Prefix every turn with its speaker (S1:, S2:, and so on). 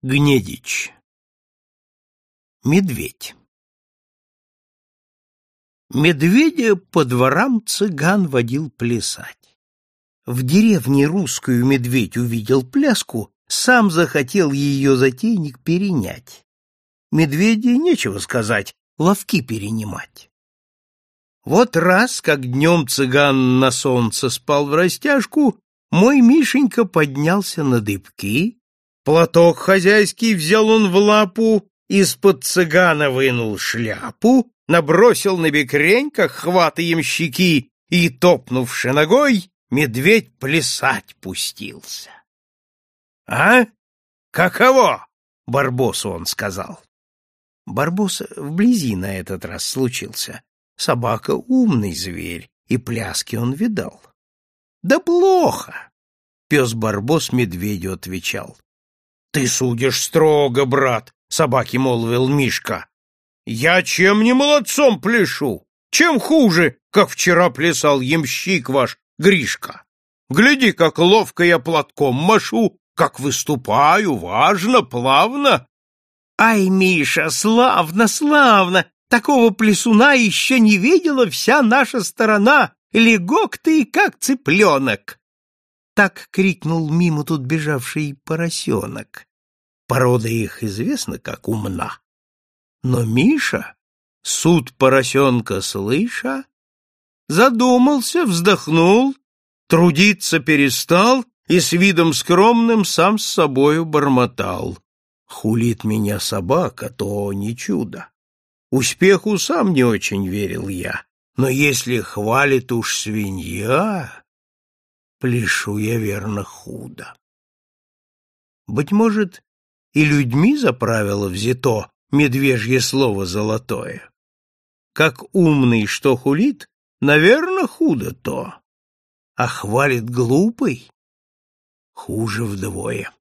S1: Гнедич. Медведь. Медведя по дворам цыган водил плясать. В деревне русскую медведь увидел пляску, сам захотел ее затейник перенять. Медведи нечего сказать, ловки перенимать. Вот раз, как днем цыган на солнце спал в растяжку, мой Мишенька поднялся на дыбки, Платок хозяйский взял он в лапу, из-под цыгана вынул шляпу, набросил на бекрень, как хвата ямщики, и, топнувши ногой, медведь плясать пустился. — А? Каково? — Барбосу он сказал. Барбос вблизи на этот раз случился. Собака умный зверь, и пляски он видал. — Да плохо! — пес Барбос медведю отвечал. Ты судишь строго, брат, собаки молвил Мишка. Я чем не молодцом пляшу, чем хуже, как вчера плясал ямщик ваш Гришка. Гляди, как ловко я платком машу, как выступаю, важно, плавно. Ай, Миша, славно, славно! Такого плесуна еще не видела вся наша сторона. Легок ты, как цыпленок! Так крикнул мимо тут бежавший поросенок. Порода их известна, как умна. Но Миша, суд поросенка слыша, задумался, вздохнул, трудиться перестал и с видом скромным сам с собою бормотал. Хулит меня собака, то не чудо. Успеху сам не очень верил я, но если хвалит уж свинья, пляшу я верно худо. Быть может, и людьми за правило взято медвежье слово золотое. Как умный, что хулит, наверно худо то, а хвалит глупый хуже вдвое.